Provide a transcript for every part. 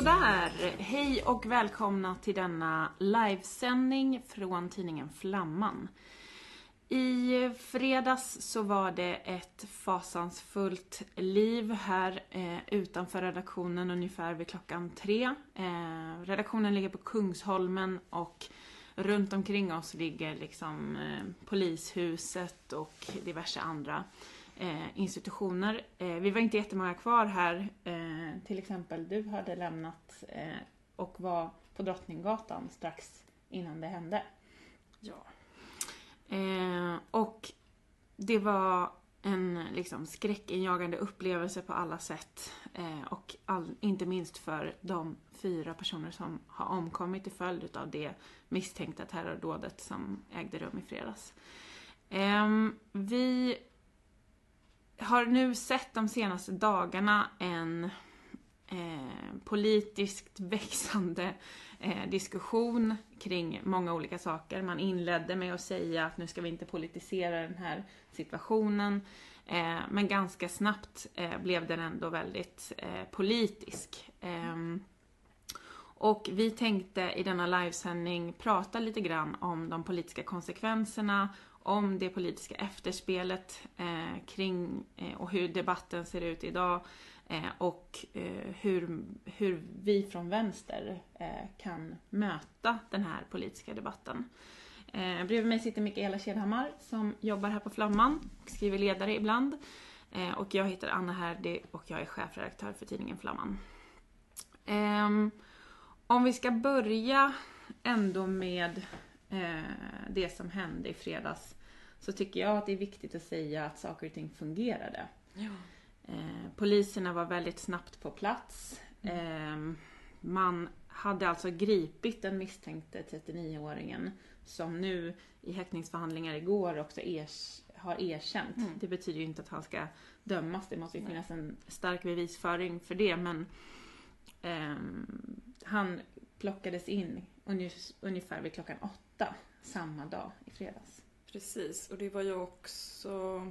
Sådär, hej och välkomna till denna livesändning från tidningen Flamman. I fredags så var det ett fasansfullt liv här eh, utanför redaktionen ungefär vid klockan tre. Eh, redaktionen ligger på Kungsholmen och runt omkring oss ligger liksom eh, polishuset och diverse andra eh, institutioner. Eh, vi var inte jättemånga kvar här. Eh, till exempel du hade lämnat eh, och var på Drottninggatan strax innan det hände. Ja. Eh, och det var en liksom skräckinjagande upplevelse på alla sätt. Eh, och all, inte minst för de fyra personer som har omkommit till följd av det misstänkta terrordådet som ägde rum i fredags. Eh, vi har nu sett de senaste dagarna en eh, politiskt växande eh, diskussion kring många olika saker. Man inledde med att säga att nu ska vi inte politisera den här situationen. Eh, men ganska snabbt eh, blev den ändå väldigt eh, politisk. Ehm, och vi tänkte i denna livesändning prata lite grann om de politiska konsekvenserna, om det politiska efterspelet eh, kring eh, och hur debatten ser ut idag eh, och eh, hur, hur vi från vänster eh, kan möta den här politiska debatten. Eh, bredvid mig sitter Mikaela Kedhammar som jobbar här på Flamman och skriver ledare ibland. Eh, och jag heter Anna Herdy och jag är chefredaktör för tidningen Flamman. Ehm, om vi ska börja ändå med det som hände i fredags så tycker jag att det är viktigt att säga att saker och ting fungerade. Ja. Eh, poliserna var väldigt snabbt på plats. Eh, man hade alltså gripit den misstänkte 39-åringen som nu i häktningsförhandlingar igår också ers har erkänt. Mm. Det betyder ju inte att han ska dömas. Det måste ju finnas en stark bevisföring för det men ehm, han plockades in ungef- ungefär vid klockan åtta samma dag i fredags. Precis, och det var ju också...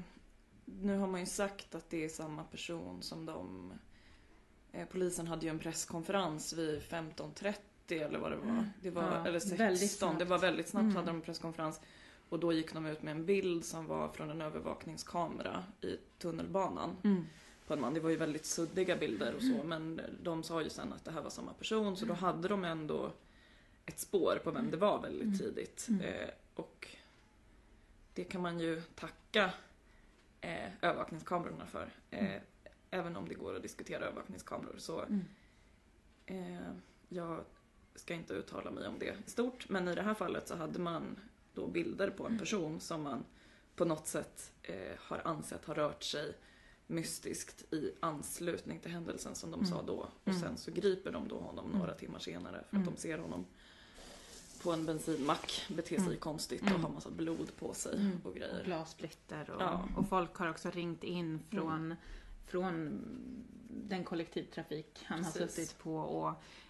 Nu har man ju sagt att det är samma person som de... Eh, polisen hade ju en presskonferens vid 15.30 eller vad det var. Det var Ja, eller väldigt 16, det var väldigt snabbt Mm. hade de en presskonferens. Och då gick de ut med en bild som var från en övervakningskamera i tunnelbanan på en man. Det var ju väldigt suddiga bilder och så men de sa ju sen att det här var samma person så då hade de ändå ett spår på vem det var väldigt tidigt. Mm. Eh, och det kan man ju tacka eh, övervakningskamerorna för. Eh, Även om det går att diskutera övervakningskameror så Mm. eh, jag ska inte uttala mig om det i stort men i det här fallet så hade man då bilder på en person som man på något sätt eh, har ansett har rört sig mystiskt i anslutning till händelsen som de Mm. sa då. Och Mm. sen så griper de då honom några timmar senare för att Mm. de ser honom på en bensinmack bete sig Mm. konstigt Mm. och ha massa blod på sig Mm. och Och grejer. glassplitter och, Ja. Mm. och folk har också ringt in från, från den kollektivtrafik han har Precis. suttit på och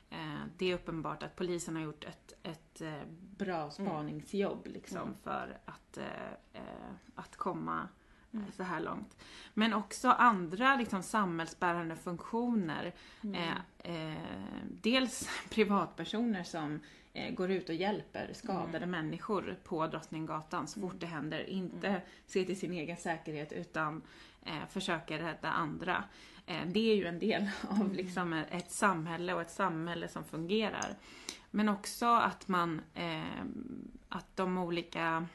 eh, det är uppenbart att polisen har gjort ett, ett eh, bra spaningsjobb liksom Mm. för att, eh, eh, att komma eh, Mm. så här långt. Men också andra liksom, samhällsbärande funktioner. Mm. Eh, eh, dels privatpersoner som eh, går ut och hjälper skadade Mm. människor på Drottninggatan så fort det händer. Inte se till sin egen säkerhet utan eh, försöker rädda andra. Eh, det är ju en del av liksom ett samhälle och ett samhälle som fungerar. Men också att man, eh, att de olika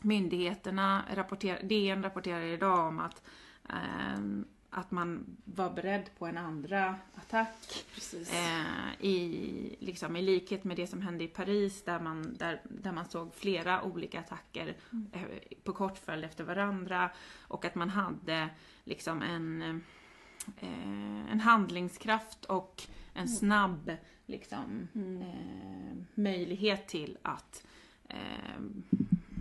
myndigheterna rapporterar, DN rapporterar idag om att ehm, att man var beredd på en andra attack. Eh, i, liksom, I likhet med det som hände i Paris där man, där, där man såg flera olika attacker eh, på kort följd efter varandra. Och att man hade liksom en, eh, en handlingskraft och en snabb liksom, Mm. eh, möjlighet till att eh,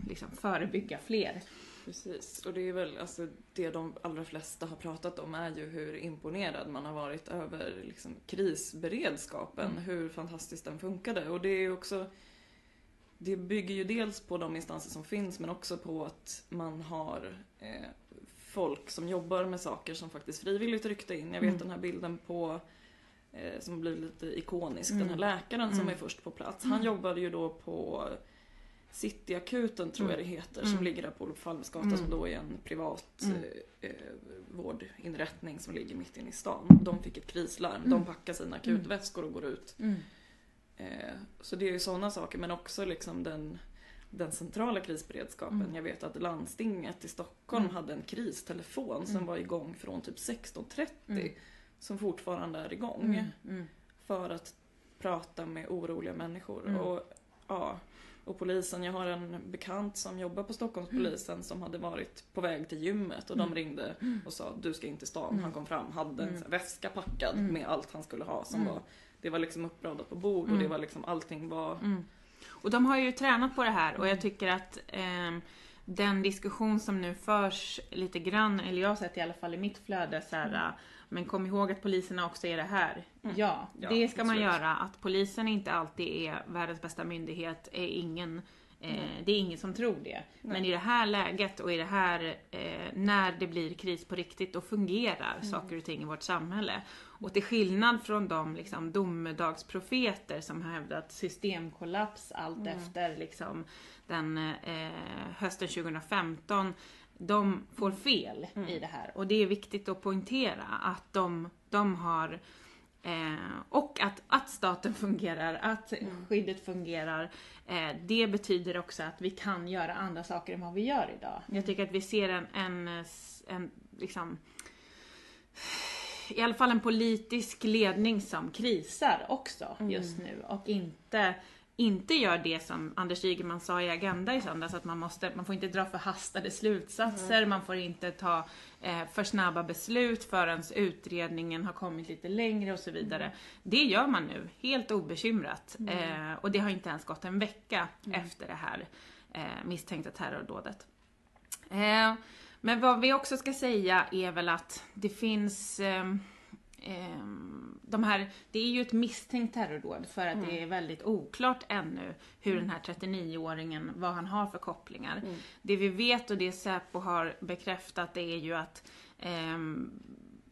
liksom förebygga fler. Precis, och det är väl alltså det de allra flesta har pratat om är ju hur imponerad man har varit över liksom, krisberedskapen, Mm. hur fantastiskt den funkade. Och det är också det bygger ju dels på de instanser som finns men också på att man har eh, folk som jobbar med saker som faktiskt frivilligt ryckte in. Jag vet Mm. den här bilden på eh, som blir lite ikonisk, Mm. den här läkaren som Mm. är först på plats. Han jobbade ju då på Cityakuten tror jag det heter, som Mm. ligger där på Olof Palmes gata Mm. som då är en privat Mm. eh, eh, vårdinrättning som ligger mitt inne i stan. De fick ett krislarm, de Mm. packar sina akutväskor och går ut. Eh, så det är ju sådana saker men också liksom den, den centrala krisberedskapen. Mm. Jag vet att landstinget i Stockholm Mm. hade en kristelefon som Mm. var igång från typ 16.30 Mm. som fortfarande är igång Mm. Mm. för att prata med oroliga människor. Mm. Och, ja, och polisen, jag har en bekant som jobbar på Stockholmspolisen som hade varit på väg till gymmet och de Mm. ringde och sa du ska in till stan. Mm. Han kom fram, hade en Mm. väska packad Mm. med allt han skulle ha. Som Mm. var, det var liksom uppradat på bord och Mm. det var liksom allting var Mm. Och de har ju tränat på det här och jag tycker att ehm, den diskussion som nu förs lite grann, eller jag har sett i alla fall i mitt flöde så här, äh, men kom ihåg att poliserna också är det här. Mm. Ja, Ja, det ska man absolut. göra. Att polisen inte alltid är världens bästa myndighet är ingen Eh, det är ingen som tror det. Men i det här läget och i det här, eh, när det blir kris på riktigt, då fungerar Mm. saker och ting i vårt samhälle. Och till skillnad från de liksom, domedagsprofeter som har hävdat systemkollaps allt Mm. efter liksom, den eh, hösten 2015, de får fel Mm. i det här. Och det är viktigt att poängtera att de, de har Eh, och att, att staten fungerar, att Mm. skyddet fungerar. Eh, det betyder också att vi kan göra andra saker än vad vi gör idag. Mm. Jag tycker att vi ser en, en, s- en liksom i alla fall en politisk ledning som krisar också Mm. just nu och inte inte gör det som Anders Ygeman sa i Agenda i söndags, att man, måste, man får inte dra förhastade slutsatser, Mm. man får inte ta eh, för snabba beslut förrän utredningen har kommit lite längre och så vidare. Mm. Det gör man nu, helt obekymrat. Eh, och det har inte ens gått en vecka Mm. efter det här eh, misstänkta terrordådet. Eh, men vad vi också ska säga är väl att det finns ehm, de här, det är ju ett misstänkt terrordåd för att det är väldigt oklart ännu hur den här 39-åringen, vad han har för kopplingar. Mm. Det vi vet och det Säpo har bekräftat det är ju att ehm,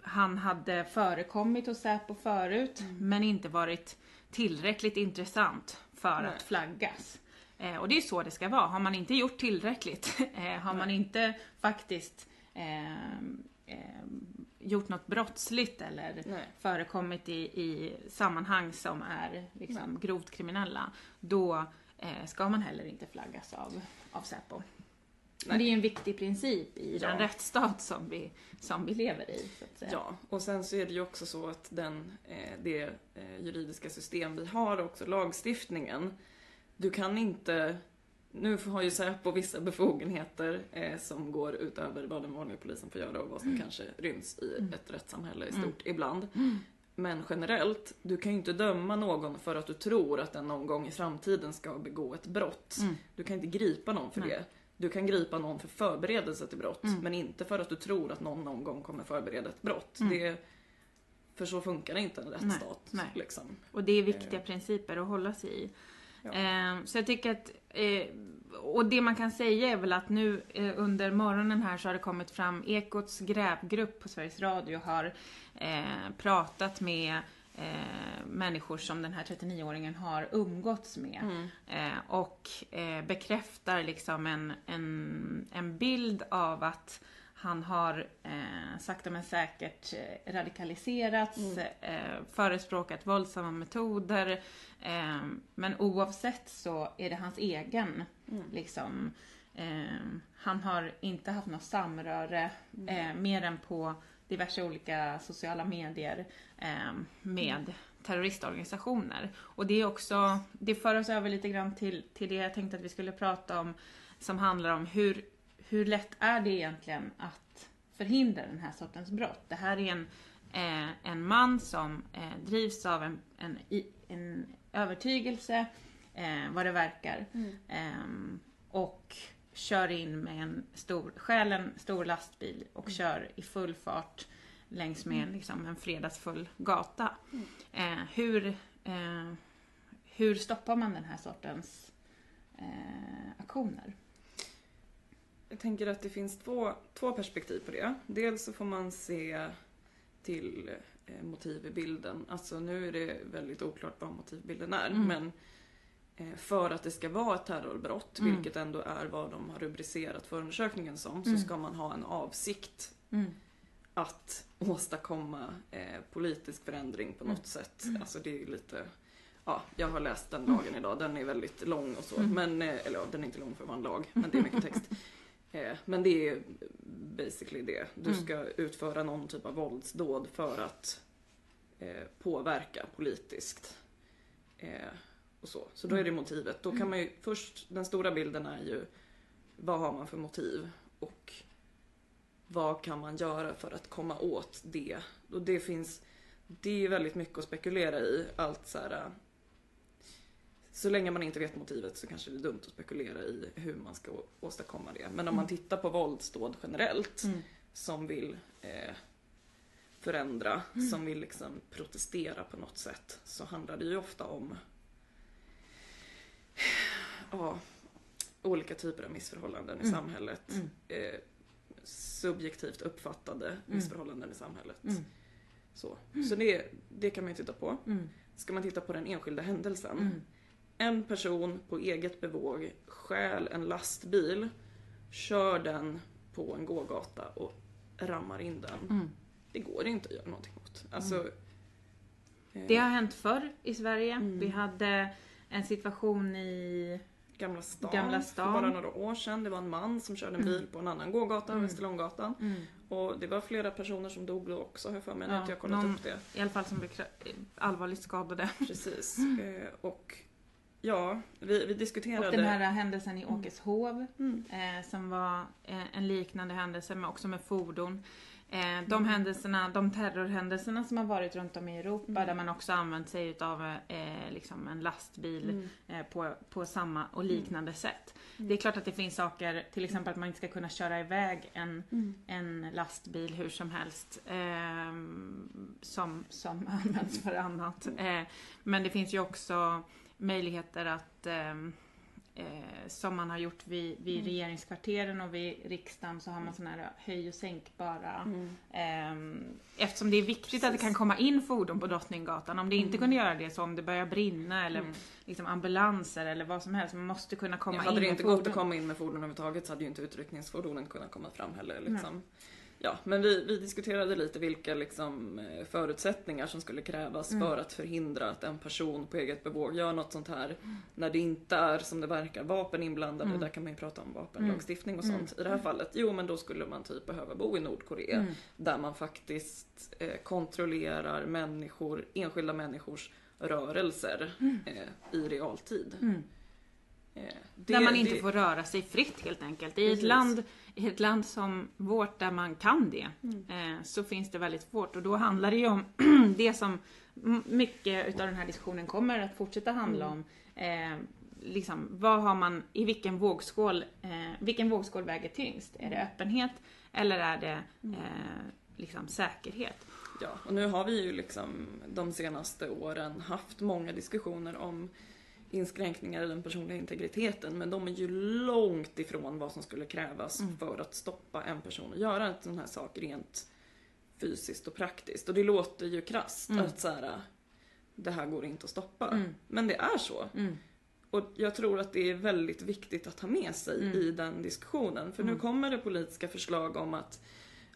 han hade förekommit hos Säpo förut men inte varit tillräckligt intressant för Nej. att flaggas. Eh, och det är så det ska vara. Har man inte gjort tillräckligt, eh, har man inte faktiskt ehm, gjort något brottsligt eller Nej. förekommit i, i sammanhang som är liksom grovt kriminella, då eh, ska man heller inte flaggas av, av Säpo. Men det är ju en viktig princip i den Ja. rättsstat som vi, som vi lever i. Ja, och sen så är det ju också så att den, eh, det eh, juridiska system vi har, också lagstiftningen, du kan inte nu har ju Säpo vissa befogenheter eh, som går utöver vad den vanliga polisen får göra och vad som kanske ryms i ett rättssamhälle i stort ibland. Men generellt, du kan ju inte döma någon för att du tror att den någon gång i framtiden ska begå ett brott. Mm. Du kan inte gripa någon för Nej. det. Du kan gripa någon för förberedelse till brott, Mm. men inte för att du tror att någon någon gång kommer förbereda ett brott. Mm. Det, för så funkar det inte en rättsstat. nej. Liksom. Och det är viktiga principer att hålla sig i. Ja. Eh, så jag tycker att, eh, och det man kan säga är väl att nu eh, under morgonen här så har det kommit fram, Ekots grävgrupp på Sveriges Radio har eh, pratat med människor som den här 39-åringen har umgåtts med. Mm. Och bekräftar liksom en, en, en bild av att han har eh, sakta men säkert eh, radikaliserats, Mm. eh, förespråkat våldsamma metoder. Eh, men oavsett så är det hans egen, Mm. liksom. Eh, han har inte haft något samröre eh, mer än på diverse olika sociala medier med terroristorganisationer. Och det är också, det för oss över lite grann till, till det jag tänkte att vi skulle prata om som handlar om hur, hur lätt är det egentligen att förhindra den här sortens brott? Det här är en, eh, en man som eh, drivs av en, en, en övertygelse, eh, vad det verkar, Mm. ehm, och kör in med en stor, stjäl en stor lastbil och kör i full fart längs med liksom, en fredagsfull gata. Eh, hur, eh, hur stoppar man den här sortens eh, aktioner? Jag tänker att det finns två, två perspektiv på det. Dels så får man se till eh, motiv i bilden. Alltså nu är det väldigt oklart vad motivbilden är Mm. men eh, för att det ska vara ett terrorbrott, Mm. vilket ändå är vad de har rubricerat förundersökningen som, Mm. så ska man ha en avsikt Mm. att åstadkomma eh, politisk förändring på något sätt. Mm. Alltså det är lite Ja, jag har läst den lagen idag, den är väldigt lång och så. Mm. Men, eh, eller ja, den är inte lång för att vara en lag, men det är mycket text. Eh, men det är basically det. Du Mm. ska utföra någon typ av våldsdåd för att eh, påverka politiskt. Eh, och så. så då är det motivet. Då kan man ju först, den stora bilden är ju vad har man för motiv och vad kan man göra för att komma åt det? Och det finns, det är väldigt mycket att spekulera i. Allt så här. Så länge man inte vet motivet så kanske det är dumt att spekulera i hur man ska åstadkomma det. Men om man tittar på våldsdåd generellt Mm. som vill eh, förändra, som vill liksom protestera på något sätt så handlar det ju ofta om ja, olika typer av missförhållanden i Mm. samhället. Mm. Eh, subjektivt uppfattade missförhållanden i samhället. Mm. Så, så det, det kan man ju titta på. Mm. Ska man titta på den enskilda händelsen. Mm. En person på eget bevåg stjäl en lastbil, kör den på en gågata och rammar in den. Mm. Det går inte att göra någonting åt. Alltså, eh, Det har hänt förr i Sverige. Mm. Vi hade en situation i... Gamla stan, Gamla för stan. bara några år sedan. Det var en man som körde en bil på en annan gågata, Mm. Västerlånggatan. Och det var flera personer som dog då också, har jag för mig. när Ja, inte jag kollat någon- upp det. I alla fall som blev allvarligt skadade. Precis. Eh, och ja, vi, vi diskuterade... Och den här händelsen i Åkeshov Mm. eh, som var eh, en liknande händelse men också med fordon. Eh, de Mm. händelserna, de terrorhändelserna som har varit runt om i Europa Mm. där man också använt sig utav eh, liksom en lastbil Mm. eh, på, på samma och liknande sätt. Det är klart att det finns saker, till exempel att man inte ska kunna köra iväg en, Mm. en lastbil hur som helst ehm, som, som används för annat. Men det finns ju också möjligheter att ehm, eh, som man har gjort vid, vid Mm. regeringskvarteren och vid riksdagen så har man sådana här höj och sänkbara Mm. ehm, Eftersom det är viktigt att det kan komma in fordon på Drottninggatan. Om det inte Mm. kunde göra det så om det börjar brinna eller Mm. liksom ambulanser eller vad som helst. Man måste kunna komma Ja, in hade det inte gått att komma in med fordon överhuvudtaget så hade ju inte utryckningsfordonen kunnat komma fram heller. Liksom. Ja, men vi, vi diskuterade lite vilka liksom, eh, förutsättningar som skulle krävas Mm. för att förhindra att en person på eget bevåg gör något sånt här när det inte är som det verkar vapen inblandade. Mm. Där kan man ju prata om vapenlagstiftning och sånt. I det här fallet, jo men då skulle man typ behöva bo i Nordkorea Mm. där man faktiskt eh, kontrollerar människor, enskilda människors rörelser eh, i realtid. Mm. Eh, det- där man inte det- får röra sig fritt helt enkelt. I ett, Precis. land, I ett land som vårt där man kan det Mm. eh, så finns det väldigt svårt och då handlar det ju om det som mycket utav den här diskussionen kommer att fortsätta handla Mm. om. Eh, liksom, vad har man, i vilken vågskål, eh, vilken vågskål väger tyngst? Är det öppenhet eller är det Mm. eh, liksom säkerhet? Ja, och nu har vi ju liksom de senaste åren haft många diskussioner om inskränkningar i den personliga integriteten men de är ju långt ifrån vad som skulle krävas Mm. för att stoppa en person att göra en sån här sak rent fysiskt och praktiskt. Och det låter ju krasst Mm. att så här, det här går inte att stoppa. Mm. Men det är så. Mm. Och jag tror att det är väldigt viktigt att ha med sig Mm. i den diskussionen. För nu Mm. kommer det politiska förslag om att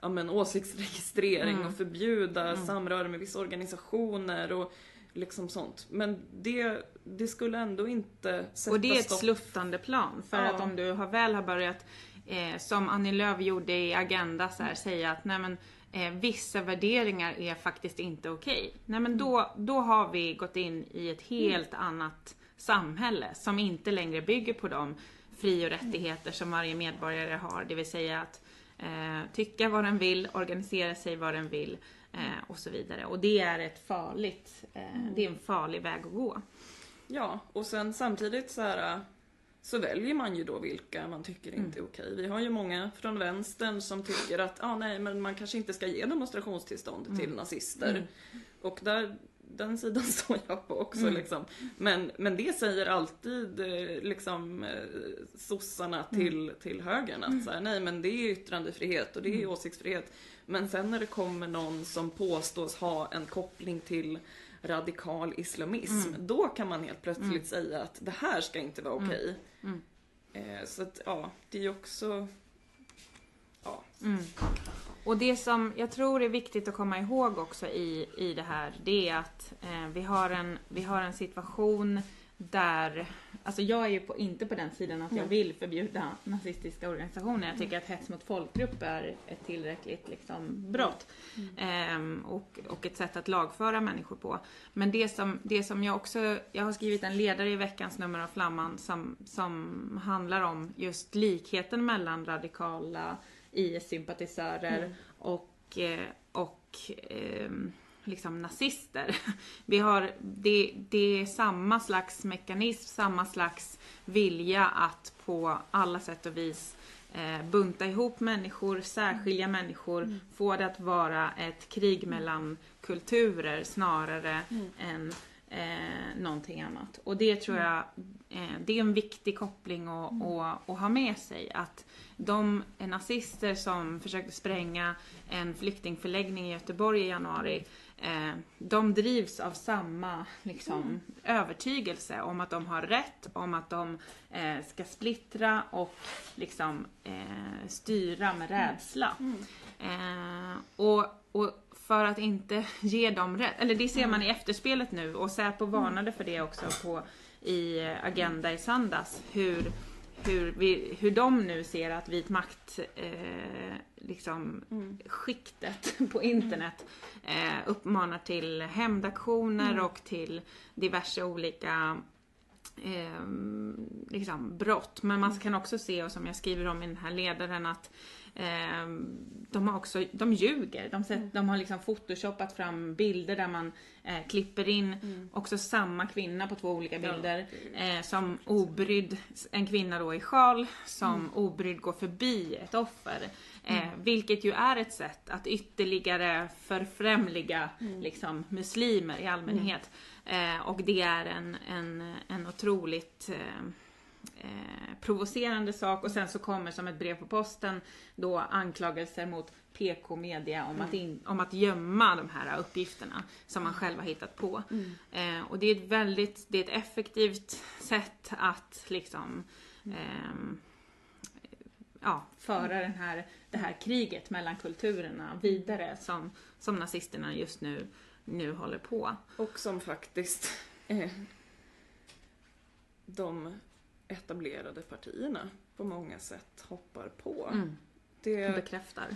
ja, men, åsiktsregistrering och förbjuda samröre med vissa organisationer och liksom sånt. Men det, det skulle ändå inte sätta Och det är ett stopp. sluttande plan. För Ja. att om du har väl har börjat, eh, som Annie Lööf gjorde i Agenda, så här, säga att nej men, eh, vissa värderingar är faktiskt inte okej. Nej men då, då har vi gått in i ett helt annat samhälle som inte längre bygger på de fri och rättigheter som varje medborgare har. Det vill säga att eh, tycka vad den vill, organisera sig vad den vill eh, och så vidare. Och det är ett farligt, eh, det är en farlig väg att gå. Ja, och sen samtidigt så här så väljer man ju då vilka man tycker inte är okej. Vi har ju många från vänstern som tycker att ah, nej, men man kanske inte ska ge demonstrationstillstånd till nazister. Mm. Och där, den sidan står jag på också Mm. liksom. Men, men det säger alltid eh, liksom eh, sossarna Mm. till, till högern att så här, nej men det är yttrandefrihet och det är Mm. åsiktsfrihet. Men sen när det kommer någon som påstås ha en koppling till radikal islamism, Mm. då kan man helt plötsligt säga att det här ska inte vara okej. Mm. Eh, så att ja, det är ju också Ja. Mm. Och det som jag tror är viktigt att komma ihåg också i, i det här, det är att eh, vi, har en, vi har en situation där, alltså jag är ju på, inte på den sidan att jag Mm. vill förbjuda nazistiska organisationer. Jag tycker att hets mot folkgrupp är ett tillräckligt liksom, brott. Ehm, och, och ett sätt att lagföra människor på. Men det som, det som jag också, jag har skrivit en ledare i veckans nummer av Flamman som, som handlar om just likheten mellan radikala IS-sympatisörer Mm. och, eh, och ehm, liksom nazister. Vi har, det, det är samma slags mekanism, samma slags vilja att på alla sätt och vis eh, bunta ihop människor, särskilja människor, få det att vara ett krig mellan kulturer snarare än eh, någonting annat. Och det tror jag eh, det är en viktig koppling att, att, att ha med sig. Att de nazister som försökte spränga en flyktingförläggning i Göteborg i januari eh, de drivs av samma liksom, övertygelse om att de har rätt, om att de eh, ska splittra och liksom, eh, styra med rädsla. Eh, och, och för att inte ge dem rätt, eller det ser man i efterspelet nu och Säpo varnade för det också på, i Agenda i söndags. Hur, hur, vi, hur de nu ser att vit makt eh, liksom, skiktet på internet eh, uppmanar till hämndaktioner och till diverse olika eh, liksom brott. Men man kan också se, och som jag skriver om i den här ledaren, att eh, de har också, de ljuger. De, sett, de har liksom photoshoppat fram bilder där man eh, klipper in också samma kvinna på två olika bilder. Eh, som obrydd, en kvinna då i sjal, som obrydd går förbi ett offer. Eh, Vilket ju är ett sätt att ytterligare förfrämliga liksom, muslimer i allmänhet. Eh, och det är en, en, en otroligt eh, eh, provocerande sak. Och sen så kommer som ett brev på posten då anklagelser mot PK Media om, att, in, om att gömma de här uppgifterna som man själv har hittat på. Eh, och det är ett väldigt, det är ett effektivt sätt att liksom ehm, ja, föra den här, det här kriget mellan kulturerna vidare som, som nazisterna just nu, nu håller på. Och som faktiskt eh, de etablerade partierna på många sätt hoppar på. Mm. Det, Bekräftar.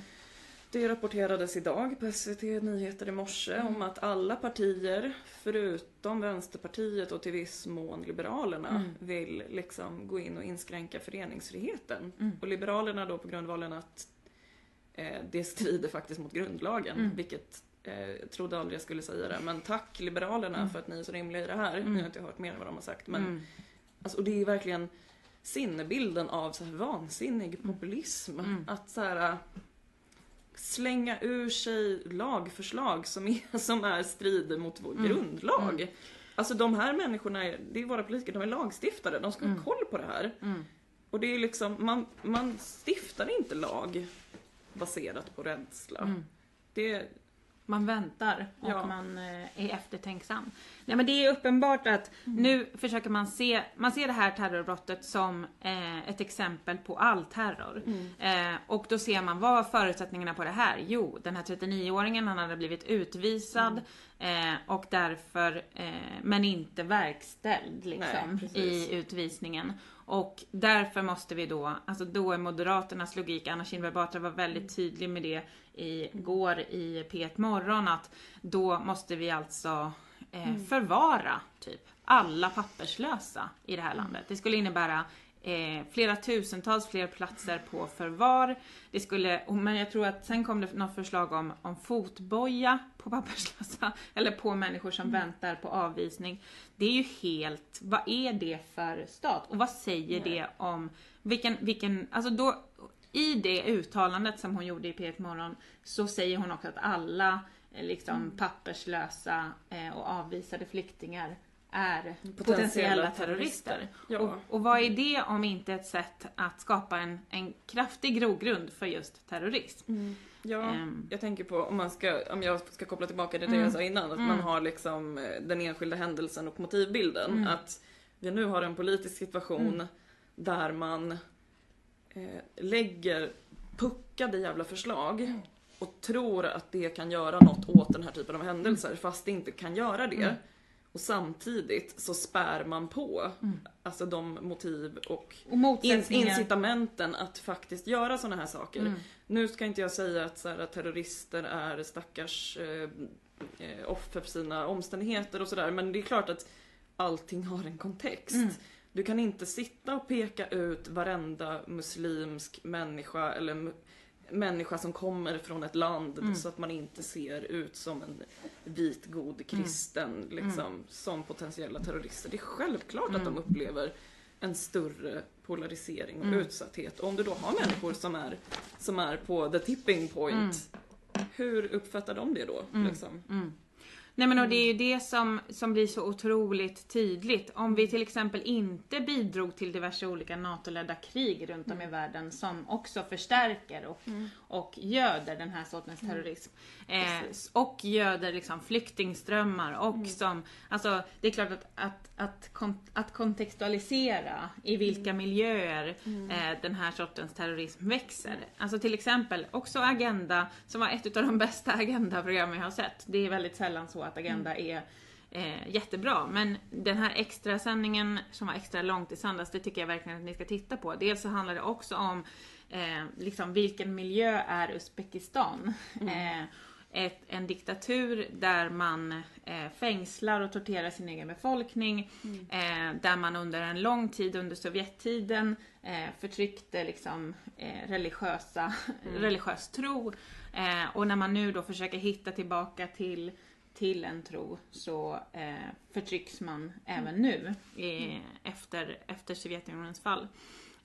Det rapporterades idag på SVT Nyheter i morse om att alla partier förutom Vänsterpartiet och till viss mån Liberalerna Mm. vill liksom gå in och inskränka föreningsfriheten. Mm. Och Liberalerna då på grundvalen att eh, det strider faktiskt mot grundlagen, Mm. vilket eh, jag trodde aldrig jag skulle säga det, men tack Liberalerna Mm. för att ni är så rimliga i det här. Mm. Nu har jag inte hört mer än vad de har sagt, men Mm. Alltså, och det är verkligen sinnebilden av så här vansinnig populism. Mm. Att så här, slänga ur sig lagförslag som är, som är strider mot vår Mm. grundlag. Mm. Alltså de här människorna, är, det är våra politiker, de är lagstiftare, de ska Mm. ha koll på det här. Mm. Och det är liksom, man, man stiftar inte lag baserat på rädsla. Mm. Det, Man väntar och Ja. man eh, är eftertänksam. Nej men det är uppenbart att nu försöker man se, man ser det här terrorbrottet som eh, ett exempel på all terror. Eh, och då ser man, vad var förutsättningarna på det här? Jo, den här 39-åringen han hade blivit utvisad eh, och därför, eh, men inte verkställd liksom Nej, i utvisningen. Och därför måste vi då, alltså då är Moderaternas logik, Anna Kinberg Batra var väldigt tydlig med det igår i P1 Morgon, att då måste vi alltså eh, förvara typ alla papperslösa i det här landet. Det skulle innebära eh, flera tusentals fler platser på förvar. Det skulle, men jag tror att sen kom det något förslag om, om fotboja på papperslösa, eller på människor som väntar på avvisning. Det är ju helt, vad är det för stat? Och vad säger Nej. det om, vilken, vilken, alltså då, i det uttalandet som hon gjorde i P1 Morgon så säger hon också att alla eh, liksom Mm. papperslösa eh, och avvisade flyktingar är potentiella, Potentiella terrorister. Ja. Och, och vad är det om inte ett sätt att skapa en, en kraftig grogrund för just terrorism? Ja, Ehm. jag tänker på om man ska, om jag ska koppla tillbaka till det jag sa innan, att man har liksom eh, den enskilda händelsen och motivbilden. Att vi nu har en politisk situation där man eh, lägger puckade jävla förslag och tror att det kan göra något åt den här typen av händelser fast det inte kan göra det. Och samtidigt så spär man på alltså de motiv och Och incitamenten att faktiskt göra såna här saker. Nu ska inte jag säga att, så här, att terrorister är stackars eh, eh, offer för sina omständigheter och sådär men det är klart att allting har en kontext. Du kan inte sitta och peka ut varenda muslimsk människa eller människa som kommer från ett land så att man inte ser ut som en vit god kristen liksom, som potentiella terrorister. Det är självklart att de upplever en större polarisering och utsatthet. Och om du då har människor som är, som är på the tipping point, hur uppfattar de det då? Liksom? Nej men och det är ju det som, som blir så otroligt tydligt. Om vi till exempel inte bidrog till diverse olika NATO-ledda krig runt om i världen som också förstärker och, och göder den här sortens terrorism. Eh, och göder liksom flyktingströmmar och som, alltså det är klart att, att, att, kon, att kontextualisera i vilka miljöer eh, den här sortens terrorism växer. Alltså till exempel också Agenda, som var ett av de bästa Agenda-programmen jag har sett. Det är väldigt sällan så att Agenda är eh, jättebra. Men den här extra sändningen som var extra långt i söndags, det tycker jag verkligen att ni ska titta på. Dels så handlar det också om eh, liksom vilken miljö är Uzbekistan? Eh, ett, en diktatur där man eh, fängslar och torterar sin egen befolkning. Eh, där man under en lång tid under Sovjettiden eh, förtryckte liksom, eh, religiösa, religiös tro. Eh, och när man nu då försöker hitta tillbaka till till en tro så eh, förtrycks man även nu i, efter, efter Sovjetunionens fall.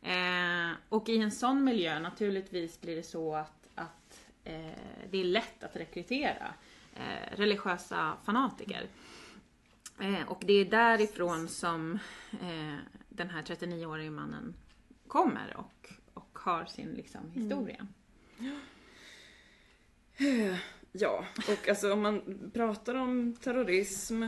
Eh, och i en sån miljö naturligtvis blir det så att, att eh, det är lätt att rekrytera eh, religiösa fanatiker. Eh, och det är därifrån som eh, den här 39-årige mannen kommer och, och har sin liksom, historia. Mm. Ja, och alltså om man pratar om terrorism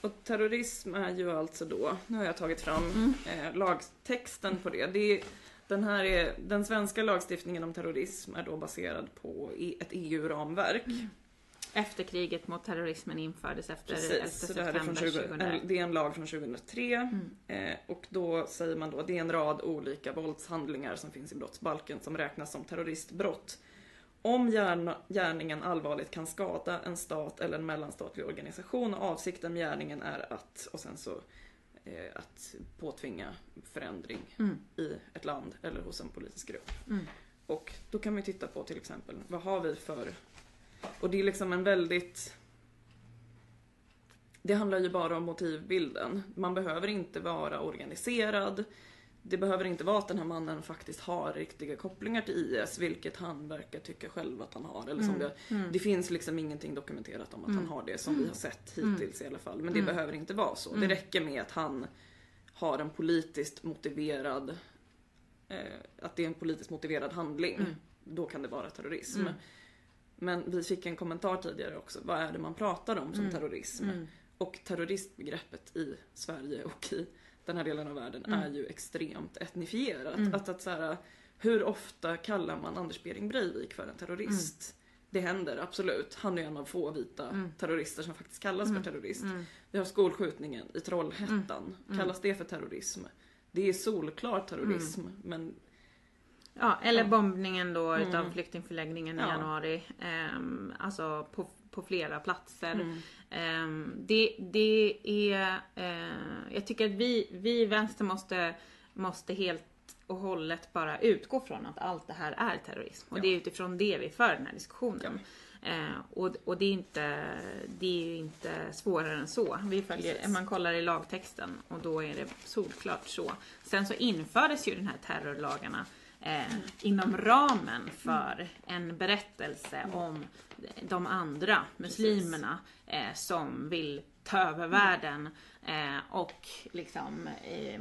och terrorism är ju alltså då, nu har jag tagit fram eh, lagtexten på det. det är, den, här är, den svenska lagstiftningen om terrorism är då baserad på ett EU-ramverk. Efter kriget mot terrorismen infördes efter 11 Precis, så det här är, från september 20, 2001. en, det är en lag från 2003 Mm. eh, och då säger man då det är en rad olika våldshandlingar som finns i brottsbalken som räknas som terroristbrott. Om gärna, gärningen allvarligt kan skada en stat eller en mellanstatlig organisation och avsikten med gärningen är att, och sen så eh, att påtvinga förändring Mm. i ett land eller hos en politisk grupp. Mm. Och då kan ju titta på till exempel, vad har vi för... Och det är liksom en väldigt... Det handlar ju bara om motivbilden. Man behöver inte vara organiserad. Det behöver inte vara att den här mannen faktiskt har riktiga kopplingar till IS, vilket han verkar tycka själv att han har. Eller som det, det finns liksom ingenting dokumenterat om att han har det, som vi har sett hittills i alla fall. Men det behöver inte vara så. Det räcker med att han har en politiskt motiverad eh, att det är en politiskt motiverad handling. Då kan det vara terrorism. Men vi fick en kommentar tidigare också. Vad är det man pratar om som terrorism? Och terroristbegreppet i Sverige och i den här delen av världen är ju extremt etnifierat. Att, att så här, hur ofta kallar man Anders Behring Breivik för en terrorist? Det händer absolut. Han är en av få vita terrorister som faktiskt kallas för terrorist. Vi har skolskjutningen i Trollhättan. Kallas det för terrorism? Det är solklar terrorism men Ja, eller bombningen då utav flyktingförläggningen i Ja. januari. Ehm, alltså på, på flera platser. Mm. Ehm, det, det är... Eh, jag tycker att vi, vi i vänster måste, måste helt och hållet bara utgå från att allt det här är terrorism. Och Ja. det är utifrån det vi för den här diskussionen. Eh, och och det, är inte, det är inte svårare än så. Vi följer, Precis. man kollar i lagtexten och då är det solklart så. Sen så infördes ju den här terrorlagarna eh, inom ramen för en berättelse om de andra muslimerna eh, som vill ta över världen eh, och liksom eh,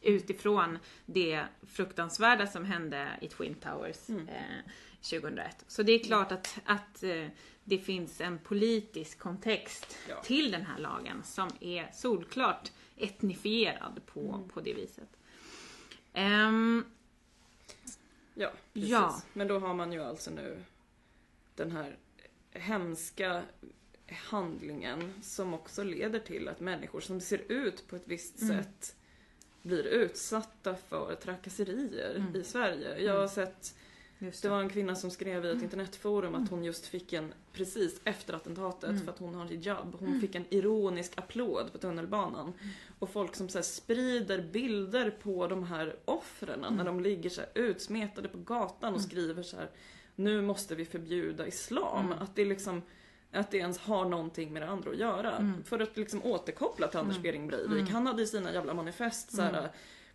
utifrån det fruktansvärda som hände i Twin Towers Mm. eh, 2001. Så det är klart att, att eh, det finns en politisk kontext Ja. till den här lagen som är solklart etnifierad på, Mm. på det viset. Ehm, Ja, precis. Ja. Men då har man ju alltså nu den här hemska handlingen som också leder till att människor som ser ut på ett visst Mm. sätt blir utsatta för trakasserier Mm. i Sverige. Jag har Mm. sett, det var en kvinna som skrev i ett internetforum att hon just fick en, precis efter attentatet, Mm. för att hon har hijab, hon Mm. fick en ironisk applåd på tunnelbanan. Och folk som så sprider bilder på de här offren när Mm. de ligger så utsmetade på gatan och Mm. skriver så här nu måste vi förbjuda islam. Att det liksom att det ens har någonting med det andra att göra. Mm. För att liksom återkoppla till Anders Mm. Behring Breivik. Mm. Han hade i sina jävla manifest så här.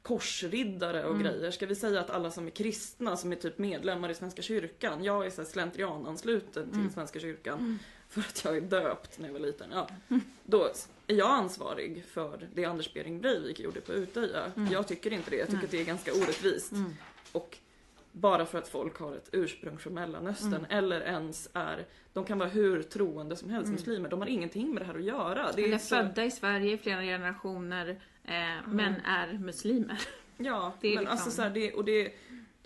Korsriddare och Mm. grejer. Ska vi säga att alla som är kristna, som är typ medlemmar i Svenska kyrkan. Jag är så slentrianansluten till Mm. Svenska kyrkan. Mm. För att jag är döpt när jag var liten. Ja. Då är jag ansvarig för det Anders Behring Breivik gjorde på Utöja. Mm. Jag tycker inte det. Jag tycker Nej. att det är ganska orättvist. Mm. Och bara för att folk har ett ursprung från Mellanöstern Mm. eller ens är, de kan vara hur troende som helst Mm. muslimer, de har ingenting med det här att göra. Det är Eller så, födda i Sverige i flera generationer eh, men är muslimer. ja, det är men liksom- alltså så här, det, och, det,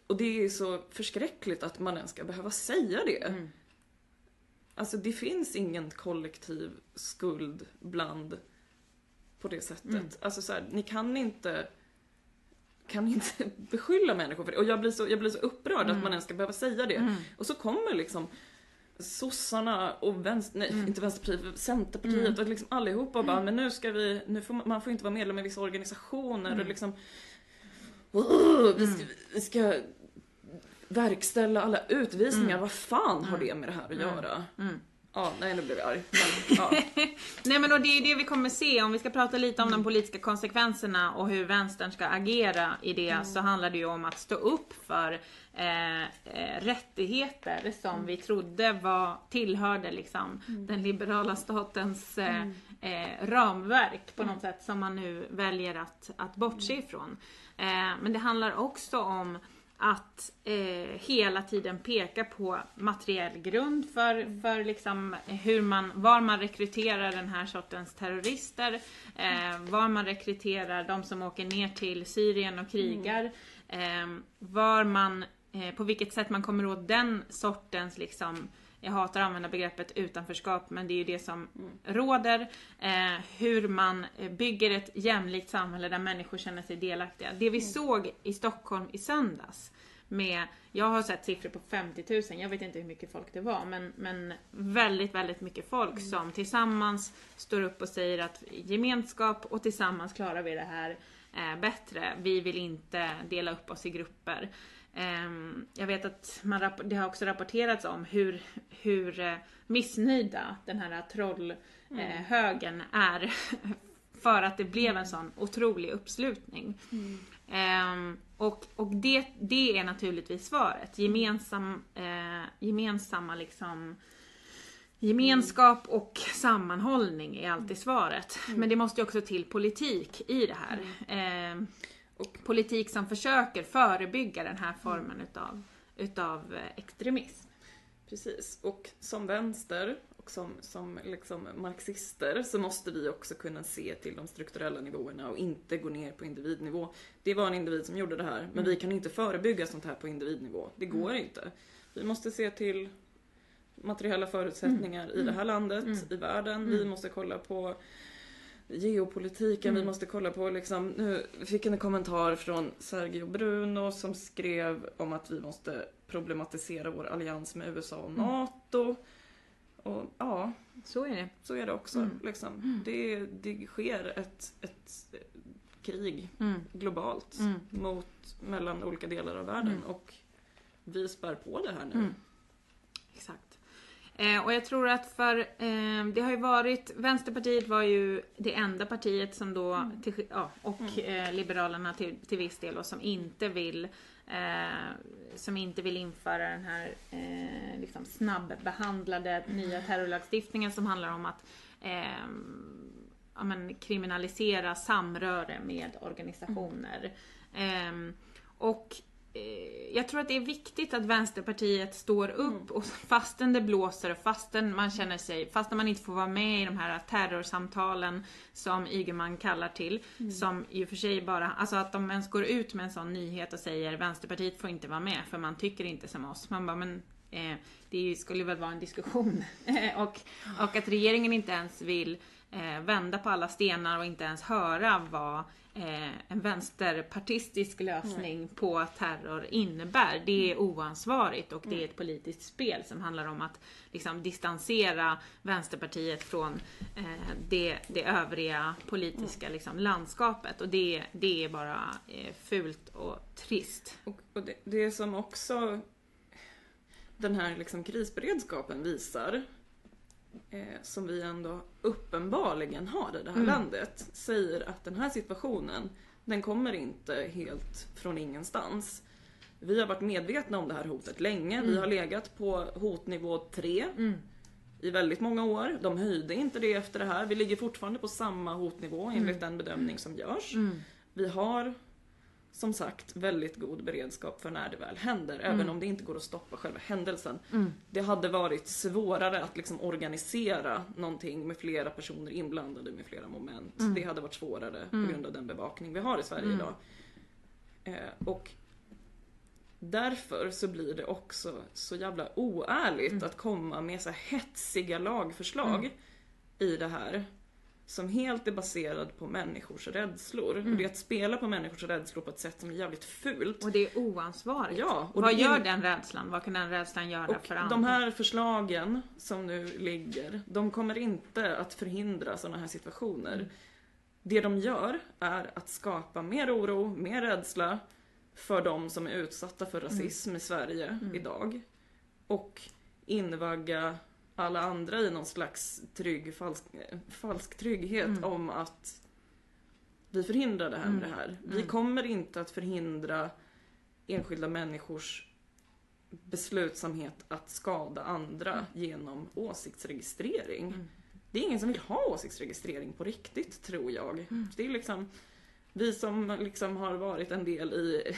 och det är så förskräckligt att man ens ska behöva säga det. Mm. Alltså det finns ingen kollektiv skuld bland på det sättet. Mm. Alltså så här, ni kan inte kan inte beskylla människor för det. Och jag blir så, jag blir så upprörd Mm. att man ens ska behöva säga det. Mm. Och så kommer liksom sossarna och vänster, nej, Mm. inte Vänsterpartiet, Centerpartiet Mm. och liksom allihopa och bara men nu ska vi, nu får man, man får inte vara medlem i vissa organisationer Mm. och liksom "Åh, vi, ska, Mm. vi ska verkställa alla utvisningar, Mm. vad fan har Mm. det med det här att Mm. göra? Mm. Ja, nej nu blev jag arg. Men, ja. Nej men och det är det vi kommer se, om vi ska prata lite om de politiska konsekvenserna och hur vänstern ska agera i det så handlar det ju om att stå upp för eh, eh, rättigheter som vi trodde var, tillhörde liksom den liberala statens eh, eh, ramverk på något sätt som man nu väljer att, att bortse ifrån. Eh, men det handlar också om att eh, hela tiden peka på materiell grund för, för liksom hur man, var man rekryterar den här sortens terrorister, eh, var man rekryterar de som åker ner till Syrien och krigar, eh, var man, eh, på vilket sätt man kommer åt den sortens liksom jag hatar att använda begreppet utanförskap men det är ju det som råder. Eh, hur man eh, bygger ett jämlikt samhälle där människor känner sig delaktiga. Det vi såg i Stockholm i söndags med, jag har sett siffror på 50 000, jag vet inte hur mycket folk det var, men, men väldigt, väldigt mycket folk som tillsammans står upp och säger att gemenskap och tillsammans klarar vi det här eh, bättre. Vi vill inte dela upp oss i grupper. Ehm, jag vet att man, det har också rapporterats om hur, hur eh, missnöjda den här trollhögen är för att det blev en sån otrolig uppslutning. Ehm, och och det, det är naturligtvis svaret. Gemensam, eh, gemensamma liksom Gemenskap och sammanhållning är alltid svaret. Men det måste ju också till politik i det här. Och- politik som försöker förebygga den här formen utav, utav eh, extremism. Precis, och som vänster och som, som liksom marxister så måste vi också kunna se till de strukturella nivåerna och inte gå ner på individnivå. Det var en individ som gjorde det här, men vi kan inte förebygga sånt här på individnivå. Det går inte. Vi måste se till materiella förutsättningar i det här landet, Mm. i världen. Vi måste kolla på geopolitiken, vi Mm. måste kolla på liksom, nu fick en kommentar från Sergio Bruno som skrev om att vi måste problematisera vår allians med USA och Mm. NATO. Och ja, Så är det. så är det också. Mm. Liksom. Det, det sker ett, ett krig Mm. globalt Mm. mot, mellan olika delar av världen Mm. och vi spär på det här nu. Mm. Exakt. Eh, och jag tror att för, eh, det har ju varit, Vänsterpartiet var ju det enda partiet som då, till, sk- ja, och eh, Liberalerna till, till viss del och som inte vill eh, som inte vill införa den här eh, liksom snabbbehandlade nya terrorlagstiftningen som handlar om att eh, ja, men, kriminalisera samröre med organisationer. Mm. och Eh, jag tror att det är viktigt att Vänsterpartiet står upp mm. och fastän det blåser, fastän man känner sig, fastän man inte får vara med i de här terrorsamtalen som Ygeman kallar till, mm. som i och för sig bara, alltså att de ens går ut med en sån nyhet och säger Vänsterpartiet får inte vara med för man tycker inte som oss. Man bara, men eh, det skulle väl vara en diskussion. och, och att regeringen inte ens vill eh, vända på alla stenar och inte ens höra vad eh, en vänsterpartistisk lösning mm. på terror innebär. Det är oansvarigt och det är mm. ett politiskt spel som handlar om att liksom, distansera Vänsterpartiet från eh, det, det övriga politiska mm. liksom, landskapet. Och det, det är bara eh, fult och trist. Och, och det, det som också den här liksom, krisberedskapen visar eh, som vi ändå uppenbarligen har i det här mm. landet säger att den här situationen den kommer inte helt från ingenstans. Vi har varit medvetna om det här hotet länge. Mm. Vi har legat på hotnivå 3 mm. i väldigt många år. De höjde inte det efter det här. Vi ligger fortfarande på samma hotnivå enligt mm. den bedömning som görs. Mm. Vi har som sagt väldigt god beredskap för när det väl händer. Mm. Även om det inte går att stoppa själva händelsen. Mm. Det hade varit svårare att liksom organisera någonting med flera personer inblandade med flera moment. Mm. Det hade varit svårare på mm. grund av den bevakning vi har i Sverige mm. idag. Eh, och därför så blir det också så jävla oärligt mm. att komma med så här hetsiga lagförslag i det här som helt är baserad på människors rädslor. Mm. Och det är att spela på människors rädslor på ett sätt som är jävligt fult. Och det är oansvarigt. Ja, och Vad gör den rädslan? Vad kan den rädslan göra och för andra? De här förslagen som nu ligger, de kommer inte att förhindra sådana här situationer. Mm. Det de gör är att skapa mer oro, mer rädsla för de som är utsatta för rasism mm. i Sverige mm. idag. Och invagga alla andra i någon slags trygg, falsk, falsk trygghet mm. om att vi förhindrar det här med mm. det här. Vi mm. kommer inte att förhindra enskilda människors beslutsamhet att skada andra mm. genom åsiktsregistrering. Det är ingen som vill ha åsiktsregistrering på riktigt, tror jag. Mm. Det är liksom vi som liksom har varit en del i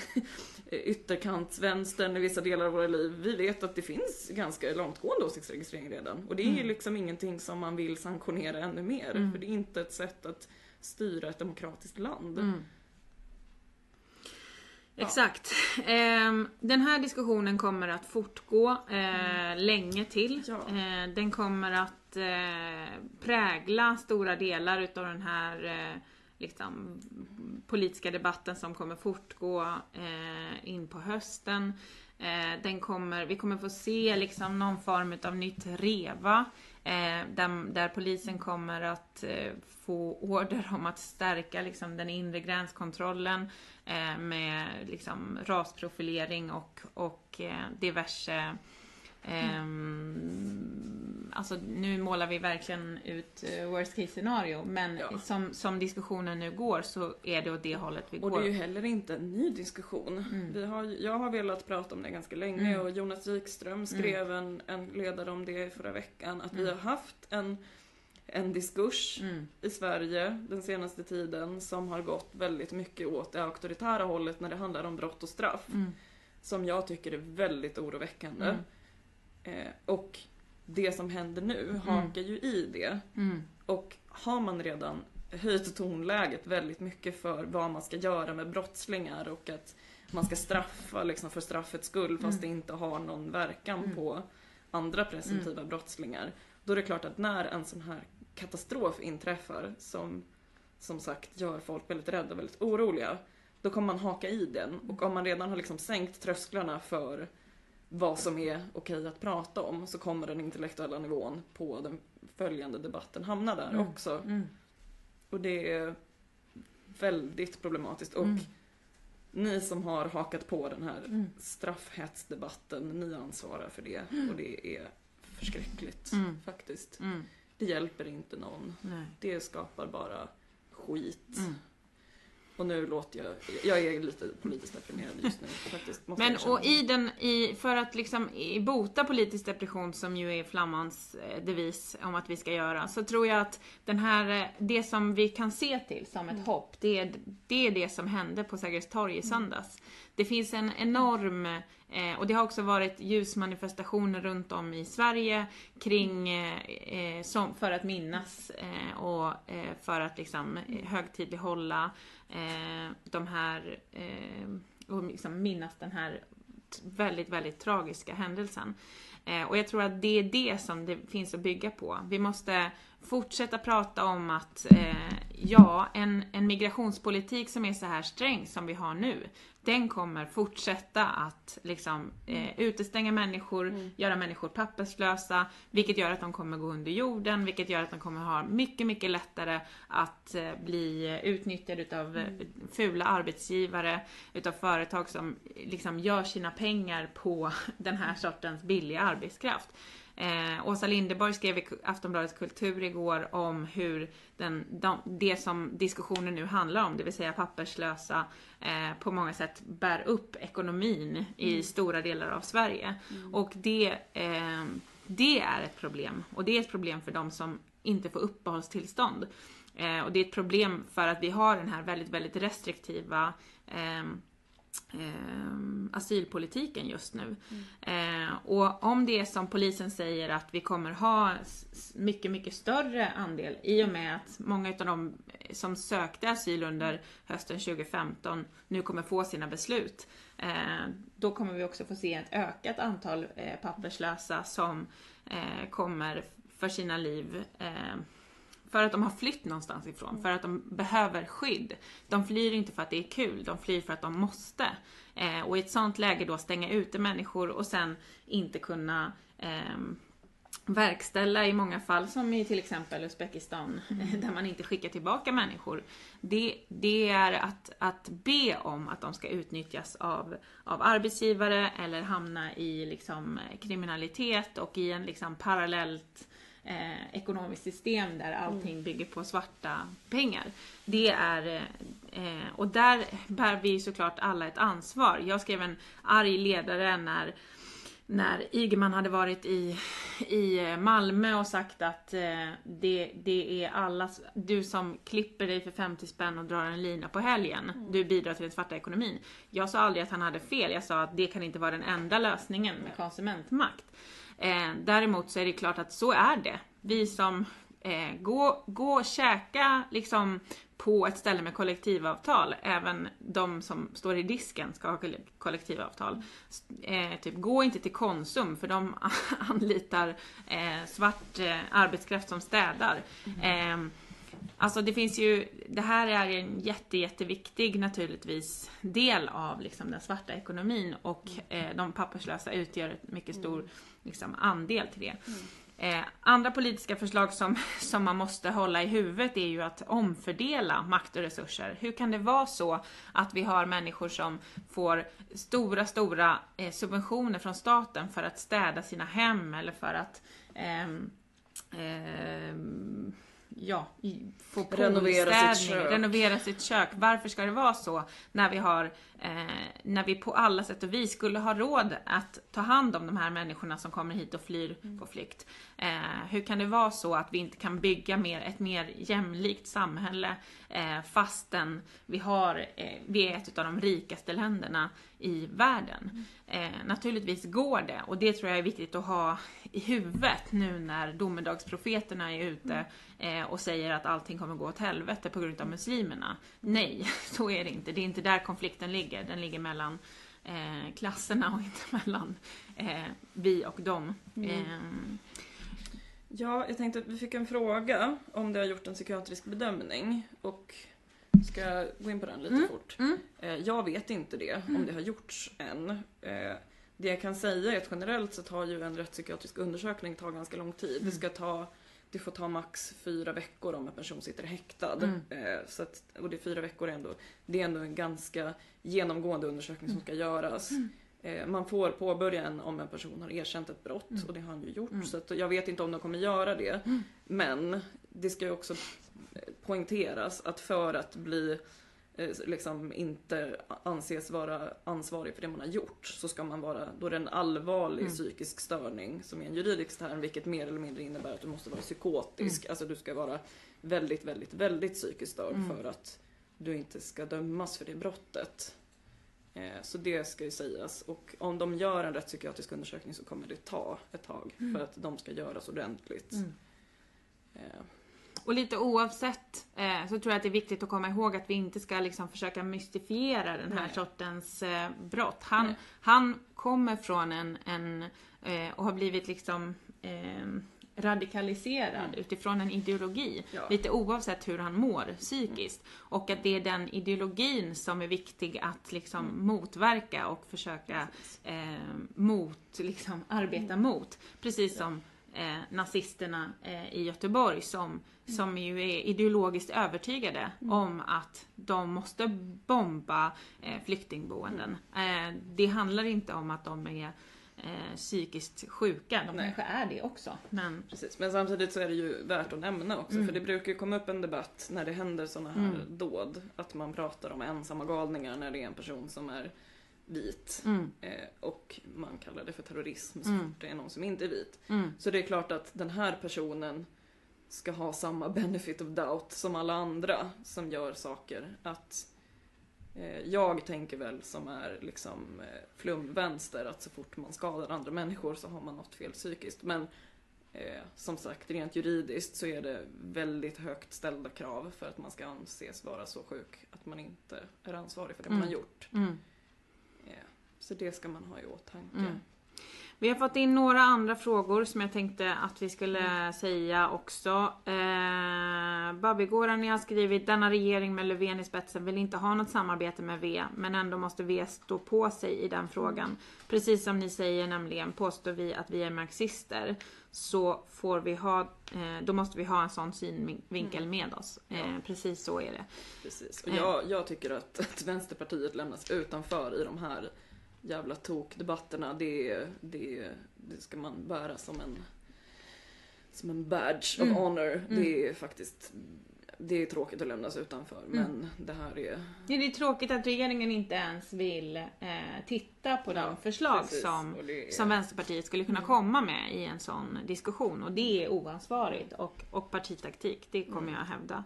ytterkantsvänstern i vissa delar av våra liv, vi vet att det finns ganska långtgående åsiktsregistrering redan. Och det är mm. liksom ingenting som man vill sanktionera ännu mer, mm. för det är inte ett sätt att styra ett demokratiskt land. Mm. Ja. Exakt. Eh, den här diskussionen kommer att fortgå eh, mm. länge till. Ja. Eh, den kommer att eh, prägla stora delar utav den här liksom, politiska debatten som kommer fortgå eh, in på hösten. Eh, den kommer, vi kommer få se liksom någon form av nytt REVA. Eh, där, där, polisen kommer att eh, få order om att stärka liksom, den inre gränskontrollen eh, med liksom, rasprofilering och, och eh, diverse Um, alltså nu målar vi verkligen ut uh, worst case scenario men ja. som, som diskussionen nu går så är det åt det hållet vi går. Och det är ju heller inte en ny diskussion. Mm. Vi har, jag har velat prata om det ganska länge mm. och Jonas Wikström mm. skrev mm. en, en ledare om det förra veckan. Att vi mm. har haft en, en diskurs mm. i Sverige den senaste tiden som har gått väldigt mycket åt det auktoritära hållet när det handlar om brott och straff. Som jag tycker är väldigt oroväckande. Eh, och det som händer nu hakar ju i det. Mm. Och har man redan höjt tonläget väldigt mycket för vad man ska göra med brottslingar och att man ska straffa liksom för straffets skull fast mm. det inte har någon verkan mm. på andra presumtiva brottslingar. Då är det klart att när en sån här katastrof inträffar som som sagt gör folk väldigt rädda och väldigt oroliga. Då kommer man haka i den och om man redan har liksom sänkt trösklarna för vad som är okej att prata om så kommer den intellektuella nivån på den följande debatten hamna där mm. också. Mm. Och det är väldigt problematiskt. Och mm. ni som har hakat på den här mm. straffhetsdebatten, ni ansvarar för det. Mm. Och det är förskräckligt faktiskt. Det hjälper inte någon. Nej. Det skapar bara skit. Och nu låter jag, jag är lite politiskt deprimerad just nu faktiskt. måste Men och i den, i, för att liksom i bota politisk depression som ju är flammans eh, devis om att vi ska göra, så tror jag att den här, eh, det som vi kan se till som ett mm. hopp, det är, det är det som hände på Sergels torg i mm. Det finns en enorm, eh, och det har också varit ljusmanifestationer runt om i Sverige kring, eh, eh som, för att minnas eh, och eh, för att liksom högtidlighålla eh, de här, eh, och liksom minnas den här väldigt, väldigt tragiska händelsen. Eh, och jag tror att det är det som det finns att bygga på. Vi måste fortsätta prata om att, eh, ja, en, en migrationspolitik som är så här sträng som vi har nu, den kommer fortsätta att liksom eh, utestänga människor, mm. göra människor papperslösa, vilket gör att de kommer gå under jorden, vilket gör att de kommer ha mycket, mycket lättare att eh, bli utnyttjade utav mm. fula arbetsgivare, utav företag som liksom gör sina pengar på den här sortens billiga arbetskraft. Eh, Åsa Linderborg skrev i Aftonbladets Kultur igår om hur den, de, det som diskussionen nu handlar om, det vill säga papperslösa, eh, på många sätt bär upp ekonomin i mm. stora delar av Sverige. Mm. Och det, eh, det är ett problem. Och det är ett problem för de som inte får uppehållstillstånd. Eh, och det är ett problem för att vi har den här väldigt, väldigt restriktiva eh, asylpolitiken just nu. Mm. Eh, och om det är som polisen säger att vi kommer ha mycket, mycket större andel i och med att många av de som sökte asyl under hösten 2015 nu kommer få sina beslut. Eh, då kommer vi också få se ett ökat antal eh, papperslösa som eh, kommer för sina liv eh, för att de har flytt någonstans ifrån, för att de behöver skydd. De flyr inte för att det är kul, de flyr för att de måste. Eh, och i ett sånt läge då stänga ute människor och sen inte kunna eh, verkställa i många fall, som i till exempel Uzbekistan, mm. där man inte skickar tillbaka människor. Det, det är att, att be om att de ska utnyttjas av, av arbetsgivare eller hamna i liksom kriminalitet och i en liksom parallellt eh, ekonomiskt system där allting mm. bygger på svarta pengar. Det är, eh, och där bär vi såklart alla ett ansvar. Jag skrev en arg ledare när när Ygeman hade varit i, i Malmö och sagt att eh, det, det är allas, du som klipper dig för 50 spänn och drar en lina på helgen, mm. du bidrar till den svarta ekonomin. Jag sa aldrig att han hade fel, jag sa att det kan inte vara den enda lösningen med konsumentmakt. Eh, däremot så är det klart att så är det. Vi som eh, gå, gå och käka liksom på ett ställe med kollektivavtal, även de som står i disken ska ha kollektivavtal. Eh, typ, gå inte till Konsum för de anlitar eh, svart eh, arbetskraft som städar. Mm. Alltså det finns ju, det här är en jätte, jätteviktig naturligtvis del av liksom den svarta ekonomin och mm. eh, de papperslösa utgör en mycket stor mm. liksom, andel till det. Mm. Eh, andra politiska förslag som, som man måste hålla i huvudet är ju att omfördela makt och resurser. Hur kan det vara så att vi har människor som får stora, stora eh, subventioner från staten för att städa sina hem eller för att ja, få renovera sitt, kök. renovera sitt kök. Varför ska det vara så när vi har, eh, när vi på alla sätt och vis skulle ha råd att ta hand om de här människorna som kommer hit och flyr mm. på flykt? Eh, hur kan det vara så att vi inte kan bygga mer, ett mer jämlikt samhälle eh, fastän vi har, eh, vi är ett av de rikaste länderna i världen? Mm. Eh, naturligtvis går det och det tror jag är viktigt att ha i huvudet nu när domedagsprofeterna är ute eh, och säger att allting kommer gå åt helvete på grund av muslimerna. Nej, så är det inte. Det är inte där konflikten ligger. Den ligger mellan eh, klasserna och inte mellan eh, vi och dem. Mm. Ehm. Ja, jag tänkte att vi fick en fråga om det har gjort en psykiatrisk bedömning och ska gå in på den lite mm. fort. Mm. Eh, jag vet inte det, om mm. det har gjorts än. Eh, det jag kan säga är att generellt sett har ju en rättspsykiatrisk undersökning tar ganska lång tid. Det ska ta det får ta max fyra veckor om en person sitter häktad. Mm. Eh, så att, och det är fyra veckor ändå. Det är ändå en ganska genomgående undersökning som ska göras. Mm. Eh, man får påbörja en om en person har erkänt ett brott mm. och det har han ju gjort. Mm. Så jag vet inte om de kommer göra det. Mm. Men det ska ju också poängteras att för att bli liksom inte anses vara ansvarig för det man har gjort så ska man vara, då är det en allvarlig Mm. psykisk störning som är en juridisk term vilket mer eller mindre innebär att du måste vara psykotisk. Alltså du ska vara väldigt, väldigt, väldigt psykiskt störd Mm. för att du inte ska dömas för det brottet. Eh, Så det ska ju sägas och om de gör en rättspsykiatrisk undersökning så kommer det ta ett tag Mm. för att de ska göras ordentligt. Och lite oavsett eh, så tror jag att det är viktigt att komma ihåg att vi inte ska liksom försöka mystifiera den här Nej. sortens eh, brott. Han, Nej. han kommer från en, en eh, och har blivit liksom eh, radikaliserad Mm. utifrån en ideologi. Ja. Lite oavsett hur han mår psykiskt. Och att det är den ideologin som är viktig att liksom Mm. motverka och försöka eh, mot, liksom arbeta mot. Precis som eh, nazisterna eh, i Göteborg som, som ju är ideologiskt övertygade om att de måste bomba eh, flyktingboenden. Eh, det handlar inte om att de är eh, psykiskt sjuka, de Nej. kanske är det också. Men Precis, men samtidigt så är det ju värt att nämna också Mm. för det brukar ju komma upp en debatt när det händer sådana här dåd. Att man pratar om ensamma galningar när det är en person som är vit. mm, Eh, och man kallar det för terrorism så Mm. fort det är någon som inte är vit. mm, Så det är klart att den här personen ska ha samma benefit of doubt som alla andra som gör saker. Att eh, jag tänker väl som är liksom eh, flumvänster att så fort man skadar andra människor så har man något fel psykiskt. Men eh, som sagt, rent juridiskt så är det väldigt högt ställda krav för att man ska anses vara så sjuk att man inte är ansvarig för det man Mm. har gjort. Mm. Så det ska man ha i åtanke. Mm. Vi har fått in några andra frågor som jag tänkte att vi skulle säga också. Eh, Babbygården ni har skrivit denna regering med Löfven i spetsen vill inte ha något samarbete med V men ändå måste V stå på sig i den frågan. Precis som ni säger nämligen påstår vi att vi är marxister så får vi ha, eh, då måste vi ha en sån synvinkel med oss. Eh, Ja. Precis så är det. Precis. Och jag, jag tycker att, att Vänsterpartiet lämnas utanför i de här jävla tokdebatterna. Det, det, det ska man bära som en, som en badge Mm. of honor. Det är faktiskt det är tråkigt att lämnas utanför Mm. men det här är... Det är tråkigt att regeringen inte ens vill eh, titta på de Ja, förslag precis. som, är- som Vänsterpartiet skulle kunna komma med i en sån diskussion. Och det är oansvarigt och, och partitaktik, det kommer jag att hävda.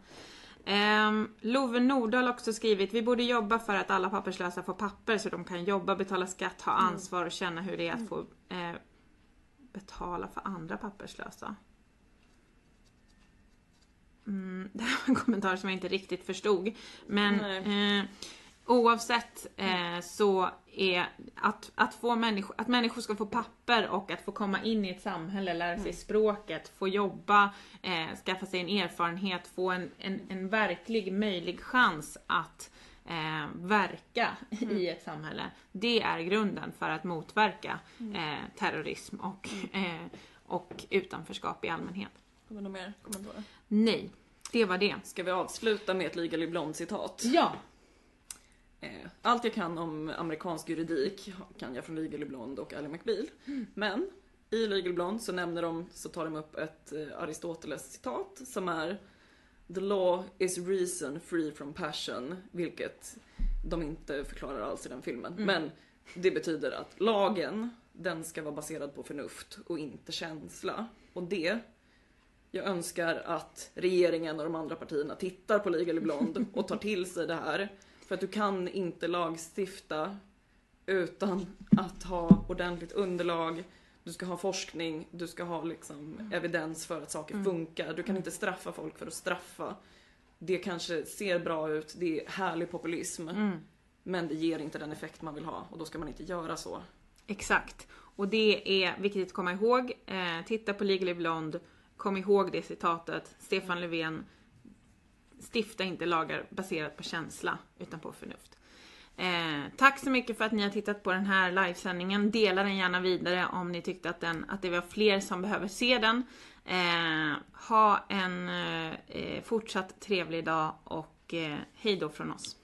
Um, Love Nordahl har också skrivit, vi borde jobba för att alla papperslösa får papper så de kan jobba, betala skatt, ha ansvar och känna hur det är att få eh, betala för andra papperslösa. Mm, det här var en kommentar som jag inte riktigt förstod. Men eh, oavsett eh, så är att, att, få människor, att människor ska få papper och att få komma in i ett samhälle, lära sig språket, få jobba, eh, skaffa sig en erfarenhet, få en, en, en verklig möjlig chans att eh, verka i ett samhälle. Det är grunden för att motverka eh, terrorism och, eh, och utanförskap i allmänhet. Kommer några mer kommentarer? Nej, det var det. Ska vi avsluta med ett Legally Blonde citat? Ja. Eh, Allt jag kan om amerikansk juridik kan jag från Legally Blonde och Ally McBeal. Men i Legal Blonde så nämner de, så tar de upp ett eh, Aristoteles citat som är The law is reason free from passion, vilket de inte förklarar alls i den filmen. Men det betyder att lagen, den ska vara baserad på förnuft och inte känsla. Och det jag önskar att regeringen och de andra partierna tittar på Legally Blonde och tar till sig det här. För att du kan inte lagstifta utan att ha ordentligt underlag. Du ska ha forskning, du ska ha liksom evidens för att saker funkar. Du kan inte straffa folk för att straffa. Det kanske ser bra ut, det är härlig populism. Mm. Men det ger inte den effekt man vill ha och då ska man inte göra så. Exakt. Och det är viktigt att komma ihåg. Eh, titta på Legally Blonde. Kom ihåg det citatet. Stefan Löfven. Stifta inte lagar baserat på känsla, utan på förnuft. Eh, tack så mycket för att ni har tittat på den här livesändningen. Dela den gärna vidare om ni tyckte att, den, att det var fler som behöver se den. Eh, ha en eh, eh fortsatt trevlig dag och eh, hejdå från oss.